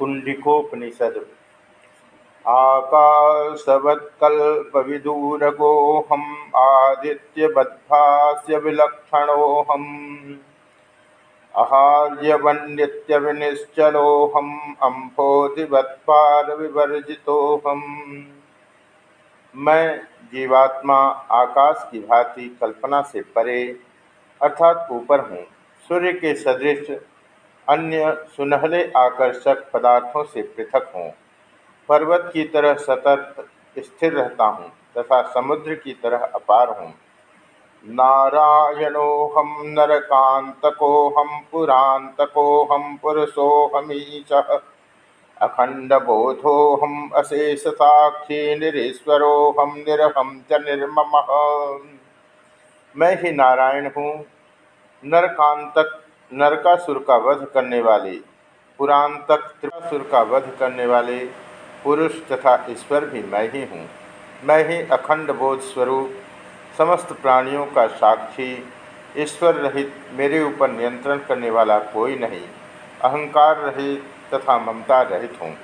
कुंडिकोपनिषद आकाशवत्कल्पविदूरगोऽहम् आदित्यवद्भास्य विलक्षणोऽहम् अहार्यवन्नित्यविनिश्चलोऽहम् अम्भोधिवत्पारविवर्जितोऽहम् मैं जीवात्मा आकाश की भांति कल्पना से परे, अर्थात ऊपर हूँ, सूर्य के सदृश अन्य सुनहले आकर्षक पदार्थों से पृथक हूँ। पर्वत की तरह सतत स्थिर रहता हूँ तथा समुद्र की तरह अपार हूँ। नारायणोहम नरकांतकोहम पुरांतकोहम पुरुषोहमीश अखंड बोधोहम अशेष साक्षी निरीश्वरोहम निरहम च निर्मम। मैं ही नारायण हूँ, नरकांतक नरकासुर का वध करने वाले, पुराण तक त्रिपुरासुर का वध करने वाले, पुरुष तथा ईश्वर भी मैं ही हूँ। मैं ही अखंड बोध स्वरूप, समस्त प्राणियों का साक्षी, ईश्वर रहित, मेरे ऊपर नियंत्रण करने वाला कोई नहीं, अहंकार रहित तथा ममता रहित हूँ।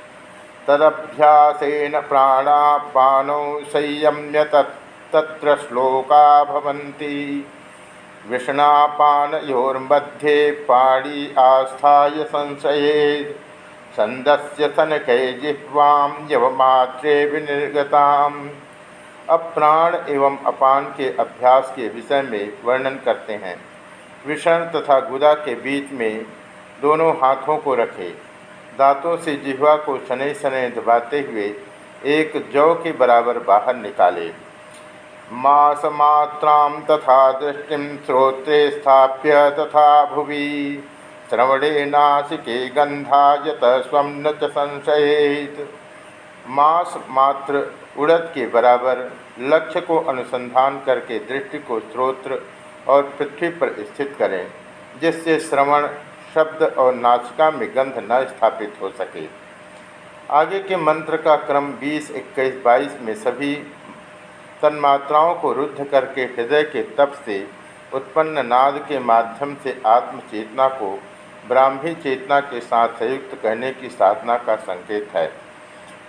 तदभ्यासेन प्राणापानौ संयम्य तत्र श्लोका भवन्ति। विषणापानयोर्मध्ये पाणी आस्थाय संशये। छंदस्य तनके जिह्वाम यवमात्रे विनिर्गताम। अप्राण एवं अपान के अभ्यास के विषय में वर्णन करते हैं। विषण तथा गुदा के बीच में दोनों हाथों को रखे। दांतों से जिह्वा को शनै शनै दबाते हुए एक जौ के बराबर बाहर निकाले। मासमात्रां तथा दृष्टि श्रोत्रे स्थाप्य तथा भुवि। श्रवणे नासिके गंधायत स्वम न संशयेत। मास मात्र उड़द के बराबर लक्ष्य को अनुसंधान करके दृष्टि को स्रोत्र और पृथ्वी पर स्थित करें जिससे श्रवण शब्द और नाचिका में गंध न स्थापित हो सके। आगे के मंत्र का क्रम 20, 21, 22 में सभी तन्मात्राओं को रुद्ध करके हृदय के तप से, उत्पन्न नाद के माध्यम से आत्मचेतना को, ब्राह्मी चेतना के साथ संयुक्त कहने की साधना का संकेत है।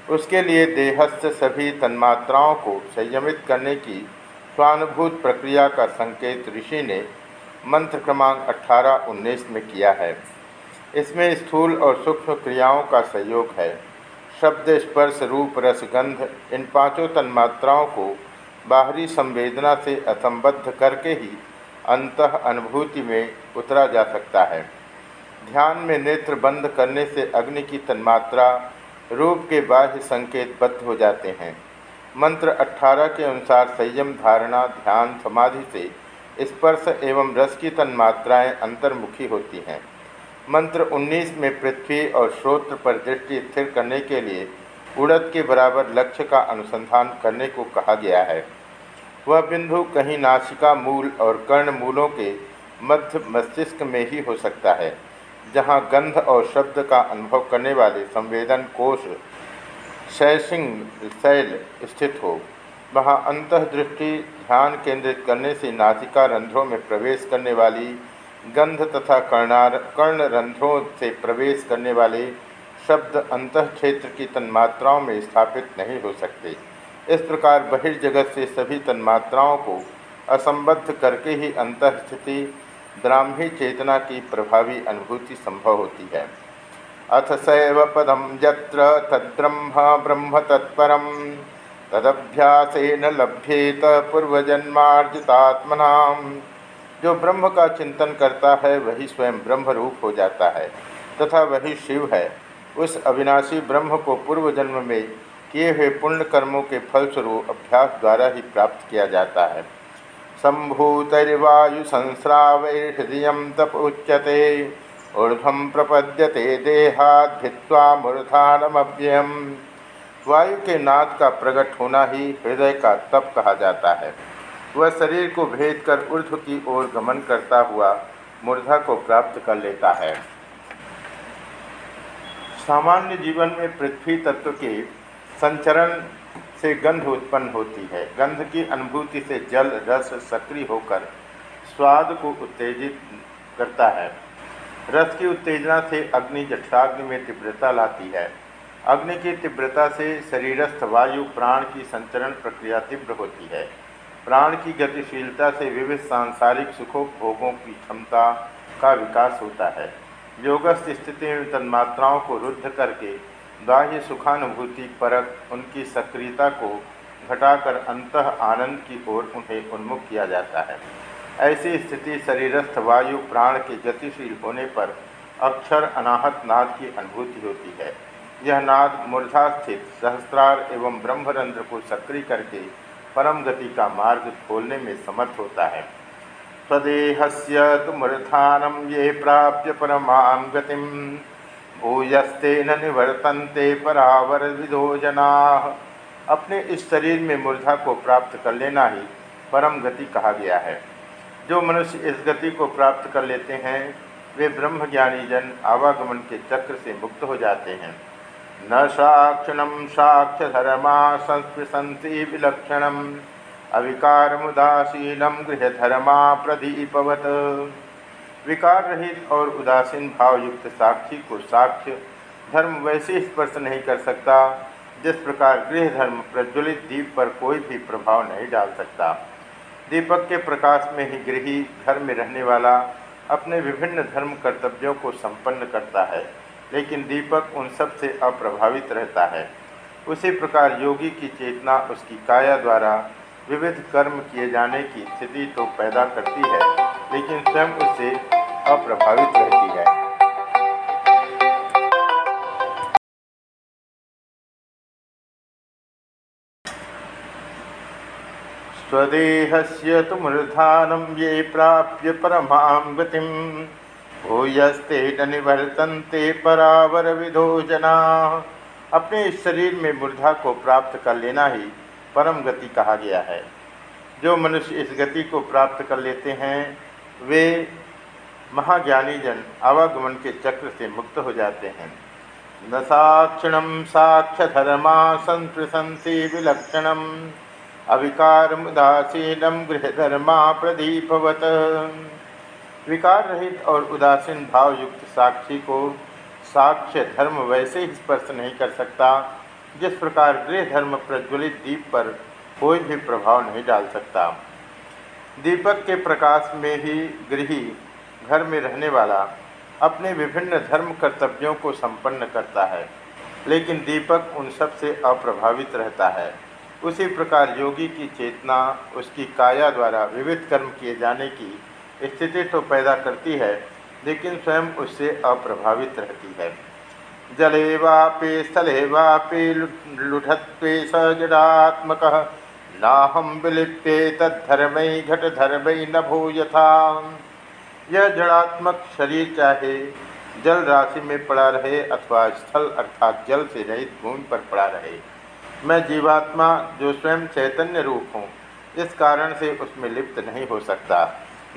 उसके लिए देहस्थ सभी तन्मात्राओं को संयमित करने की स्वानुभूत प्रक्रिया का संकेत ऋषि ने मंत्र क्रमांक 18-19 में किया है। इसमें स्थूल और सूक्ष्म क्रियाओं का सहयोग है। शब्द, स्पर्श, रूप रसगंध इन पाँचों तन्मात्राओं को बाहरी संवेदना से असंबद्ध करके ही अंत अनुभूति में उतरा जा सकता है। ध्यान में नेत्र बंद करने से अग्नि की तन्मात्रा, रूप के बाह्य संकेत बद्ध हो जाते हैं। मंत्र 18 के अनुसार संयम धारणा, ध्यान, समाधि से स्पर्श एवं रस की तन्मात्राएँ अंतर्मुखी होती हैं। मंत्र 19 में पृथ्वी और श्रोत्र पर दृष्टि स्थिर करने के लिए उड़द के बराबर लक्ष्य का अनुसंधान करने को कहा गया है। वह बिंदु कहीं नासिका मूल और कर्ण मूलों के मध्य मस्तिष्क में ही हो सकता है, जहाँ गंध और शब्द का अनुभव करने वाले संवेदन कोष शैसिंग शैल स्थित हो। वहाँ अंतदृष्टि ध्यान केंद्रित करने से नासिका रंध्रों में प्रवेश करने वाली गंध तथा कर्णार, कर्ण रंध्रों से प्रवेश करने वाले शब्द अंत क्षेत्र की तन्मात्राओं में स्थापित नहीं हो सकते। इस प्रकार बहिर्जगत से सभी तन्मात्राओं को असंबद्ध करके ही अंतस्थिति, ब्राह्मी चेतना की प्रभावी अनुभूति संभव होती है। अथ सैव पदम यत्र तद्ब्रह्म ब्रह्म तत्परम तदभ्यासेन लभ्येत पूर्वजन्मार्जितात्मना। जो ब्रह्म का चिंतन करता है, वही स्वयं ब्रह्म रूप हो जाता है। तथा वही शिव है। उस अविनाशी ब्रह्म को पूर्व जन्म में किए हुए पुण्य कर्मों के फलस्वरूप अभ्यास द्वारा ही प्राप्त किया जाता है। संभूतर्वायु संस्रावैर्हृदय तप उच्यते ऊर्धम प्रपद्यते भित्वा मूर्धानमव्ययम। वायु के नाद का प्रकट होना ही हृदय का तप कहा जाता है। वह शरीर को भेद कर ऊर्ध की ओर गमन करता हुआ मूर्धा को प्राप्त कर लेता है। सामान्य जीवन में पृथ्वी तत्व के संचरण से गंध उत्पन्न होती है। गंध की अनुभूति से जल, रस सक्रिय होकर स्वाद को उत्तेजित करता है। रस की उत्तेजना से अग्नि जठराग्नि में तीव्रता लाती है। अग्नि की तीव्रता से शरीरस्थ वायु प्राण की संचरण प्रक्रिया तीव्र होती है। प्राण की गतिशीलता से विविध सांसारिक सुखोपभोगों की क्षमता का विकास होता है। योगस्थ स्थिति में तन्मात्राओं को रुद्ध करके बाह्य सुखानुभूति परक उनकी सक्रियता को घटाकर अंत आनंद की ओर उन्हें उन्मुख किया जाता है। ऐसी स्थिति शरीरस्थ वायु प्राण के गतिशील होने पर अक्षर अनाहत नाद की अनुभूति होती है। यह नाद मूर्धा स्थित सहस्त्रार एवं ब्रह्मरंध्र को सक्रिय करके परम गति का मार्ग खोलने में समर्थ होता है। स्वदेहस्य तो मूर्धानम ये प्राप्य परमा गति भूयस्ते न निवर्तनते परावर विदो जना। अपने इस शरीर में मूर्धा को प्राप्त कर लेना ही परम गति कहा गया है। जो मनुष्य इस गति को प्राप्त कर लेते हैं, वे ब्रह्मज्ञानी जन आवागमन के चक्र से मुक्त हो जाते हैं। न साक्षिणम साक्ष्य धर्मा संस्पृशंति विलक्षणम। अविकारमुदासीनम गृहधर्मा प्रदीपवत। विकार रहित और उदासीन भावयुक्त साक्षी को साक्ष्य, धर्म वैसे स्पर्श नहीं कर सकता, जिस प्रकार गृह धर्म प्रज्वलित दीप पर कोई भी प्रभाव नहीं डाल सकता। दीपक के प्रकाश में ही गृही घर में रहने वाला अपने विभिन्न धर्म कर्तव्यों को संपन्न करता है, लेकिन दीपक उन सबसे अप्रभावित रहता है। उसी प्रकार योगी की चेतना उसकी काया द्वारा विविध कर्म किए जाने की स्थिति तो पैदा करती है, लेकिन स्वयं उससे अप्रभावित रहती है। स्वदेहस्य तो मूर्धानम ये प्राप्य परमा गति भूयस्ते न निवर्तनते परावर विधो जना। अपने शरीर में मूर्धा को प्राप्त कर लेना ही परम गति कहा गया है। जो मनुष्य इस गति को प्राप्त कर लेते हैं, वे महाज्ञानी जन आवागमन के चक्र से मुक्त हो जाते हैं। न साक्षिणम साक्ष्य धर्मा संस्पृशंसी विलक्षणम अविकार उदासीनम गृहधर्मा प्रदीपवत। विकार रहित और उदासीन भाव युक्त साक्षी को साक्ष्य धर्म वैसे ही स्पर्श नहीं कर सकता, जिस प्रकार गृह धर्म प्रज्वलित दीप पर कोई भी प्रभाव नहीं डाल सकता। दीपक के प्रकाश में ही गृही घर में रहने वाला अपने विभिन्न धर्म कर्तव्यों को संपन्न करता है, लेकिन दीपक उन सबसे अप्रभावित रहता है। उसी प्रकार योगी की चेतना, उसकी काया द्वारा विविध कर्म किए जाने की स्थिति तो पैदा करती है, लेकिन स्वयं उससे अप्रभावित रहती है। जले वापे, स्थले वापे लुठत्वे सजडात्मक नाहम विलिप्ते तद्धर्म घट न भूयथा। यह जड़ात्मक शरीर चाहे जल राशि में पड़ा रहे अथवा स्थल अर्थात जल से रहित भूमि पर पड़ा रहे। मैं जीवात्मा जो स्वयं चैतन्य रूप हूँ, इस कारण से उसमें लिप्त नहीं हो सकता।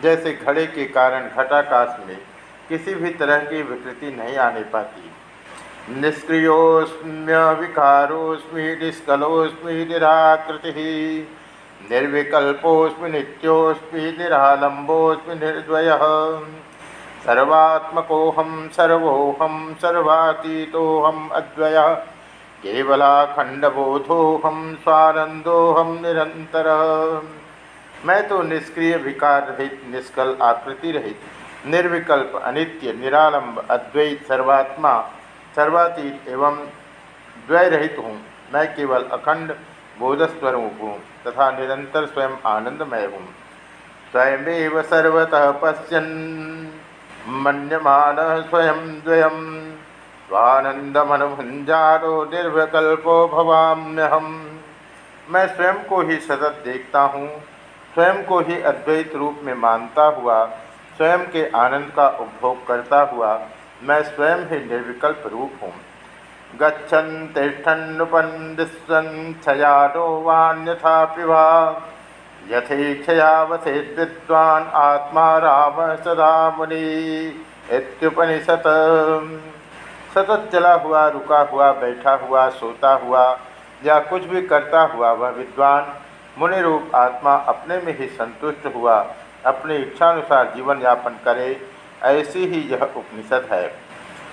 जैसे घड़े के कारण घटाकाश में किसी भी तरह की विकृति नहीं आने पाती। निष्क्रियोस्म्य विकारोस्मि निष्कलोस्मि निराकृति। निर्विकल्पोस्मि निरालंबोस्मि निर्द्वय। सर्वात्मकोहम सर्वोहम सर्वातीतोहम अद्वय। केवलाखंडबोधोहम स्वानंदोहम निरंतर मैं तो निष्क्रिय, विकार रहित, निष्कल आकृति रहित, निर्विकल्प, अनित्य, निरालंब, अद्वैत, सर्वात्मा, सर्वातीत एवं द्वय रहित हूँ। मैं केवल अखंड बोधस्वरूप हूँ तथा निरंतर स्वयं आनंदमय हूँ स्वयमेव सर्वतः पश्यन्, मन्यमान स्वयं द्वयम् स्वानंदमनुभुंजारो निर्विकल्पो भवाम्यहम मैं स्वयं को ही सतत देखता हूँ, स्वयं को ही अद्वैत रूप में मानता हुआ, स्वयं के आनंद का उपभोग करता हुआ, मैं स्वयं ही निर्विकल्प रूप हूँ। गच्छन तिष्ठन्नुपन्दिस्वन छयानो वान्यथा पिवा यथेक्षयावसे विद्वान आत्मा राम सदा मुनि इत्युपनिषत्। सतत चला हुआ, रुका हुआ, बैठा हुआ, सोता हुआ, या कुछ भी करता हुआ वह विद्वान, मुनि रूप आत्मा अपने में ही संतुष्ट हुआ, अपनी इच्छानुसार जीवन यापन करे, ऐसी ही यह उपनिषद है।